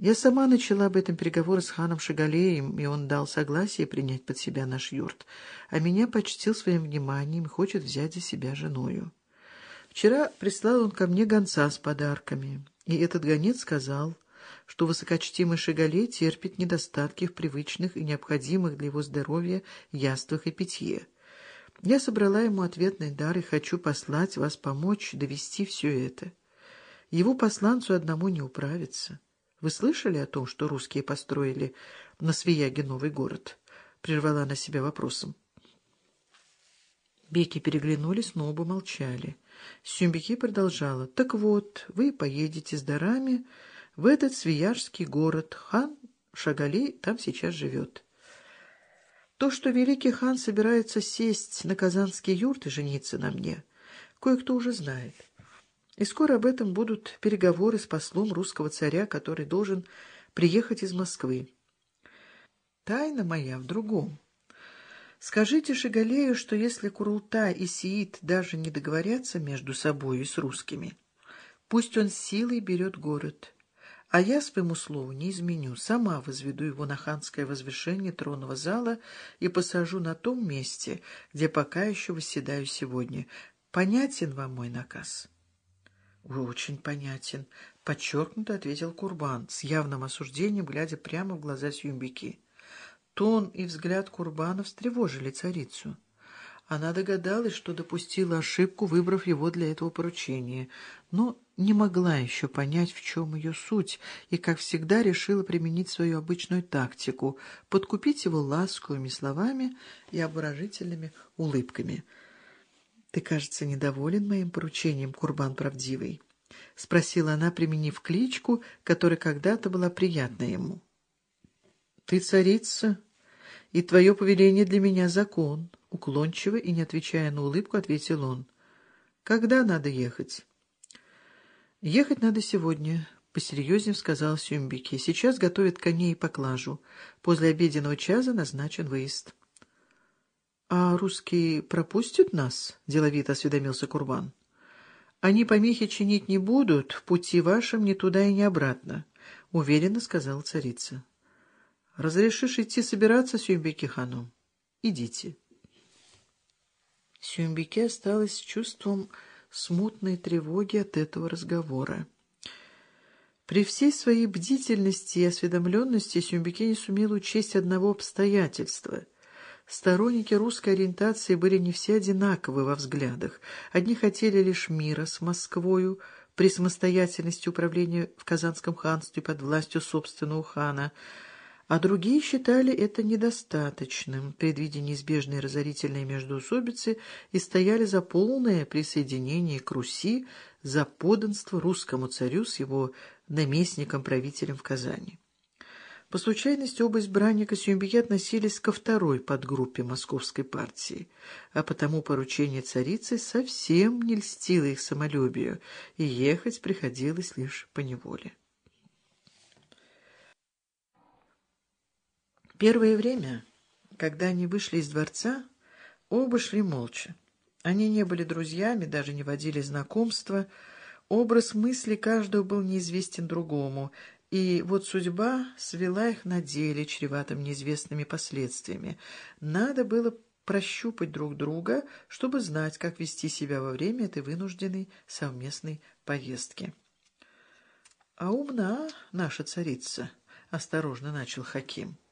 Я сама начала об этом переговоры с ханом Шагалеем, и он дал согласие принять под себя наш юрт, а меня почтил своим вниманием и хочет взять за себя женою. Вчера прислал он ко мне гонца с подарками, и этот гонец сказал, что высокочтимый Шагалей терпит недостатки в привычных и необходимых для его здоровья яствах и питье. Я собрала ему ответный дар и хочу послать вас помочь довести все это. Его посланцу одному не управиться. Вы слышали о том, что русские построили на Свияге новый город? Прервала она себя вопросом. Беки переглянулись, но оба молчали. Сюмбики продолжала. «Так вот, вы поедете с дарами в этот свиярский город. Хан Шагалей там сейчас живет. То, что великий хан собирается сесть на казанский юрт и жениться на мне, кое-кто уже знает. И скоро об этом будут переговоры с послом русского царя, который должен приехать из Москвы. Тайна моя в другом. Скажите Шигалею, что если Курултай и Сиит даже не договорятся между собой и с русскими, пусть он силой берет город, а я своему слову не изменю, сама возведу его на ханское возвышение тронного зала и посажу на том месте, где пока еще восседаю сегодня. Понятен вам мой наказ?» «Вы очень понятен», — подчеркнуто ответил Курбан, с явным осуждением, глядя прямо в глаза Сюмбики. Тон и взгляд Курбана встревожили царицу. Она догадалась, что допустила ошибку, выбрав его для этого поручения, но не могла еще понять, в чем ее суть, и, как всегда, решила применить свою обычную тактику — подкупить его ласковыми словами и обворожительными улыбками — «Ты, кажется, недоволен моим поручением, Курбан правдивый?» — спросила она, применив кличку, которая когда-то была приятна ему. «Ты царица, и твое повеление для меня закон», — уклончиво и не отвечая на улыбку, ответил он. «Когда надо ехать?» «Ехать надо сегодня», — посерьезнее сказал Сюмбике. «Сейчас готовят коней и поклажу. После обеденного часа назначен выезд». «А русские пропустят нас?» — деловито осведомился Курбан. «Они помехи чинить не будут, пути вашем ни туда и ни обратно», — уверенно сказала царица. «Разрешишь идти собираться, Сюмбеки хану? Идите». Сюмбеке осталось с чувством смутной тревоги от этого разговора. При всей своей бдительности и осведомленности Сюмбеке не сумел учесть одного обстоятельства — Сторонники русской ориентации были не все одинаковы во взглядах. Одни хотели лишь мира с Москвою при самостоятельности управления в Казанском ханстве под властью собственного хана, а другие считали это недостаточным, предвидя неизбежные разорительные междоусобицы, и стояли за полное присоединение к Руси, за подданство русскому царю с его наместником-правителем в Казани. По случайности оба избранника Сюмбике относились ко второй подгруппе московской партии, а потому поручение царицы совсем не льстило их самолюбию, и ехать приходилось лишь по неволе. Первое время, когда они вышли из дворца, оба шли молча. Они не были друзьями, даже не водили знакомства. Образ мысли каждого был неизвестен другому, и вот судьба свела их на деле, чреватым неизвестными последствиями. Надо было прощупать друг друга, чтобы знать, как вести себя во время этой вынужденной совместной поездки. — А умна наша царица, — осторожно начал Хаким. —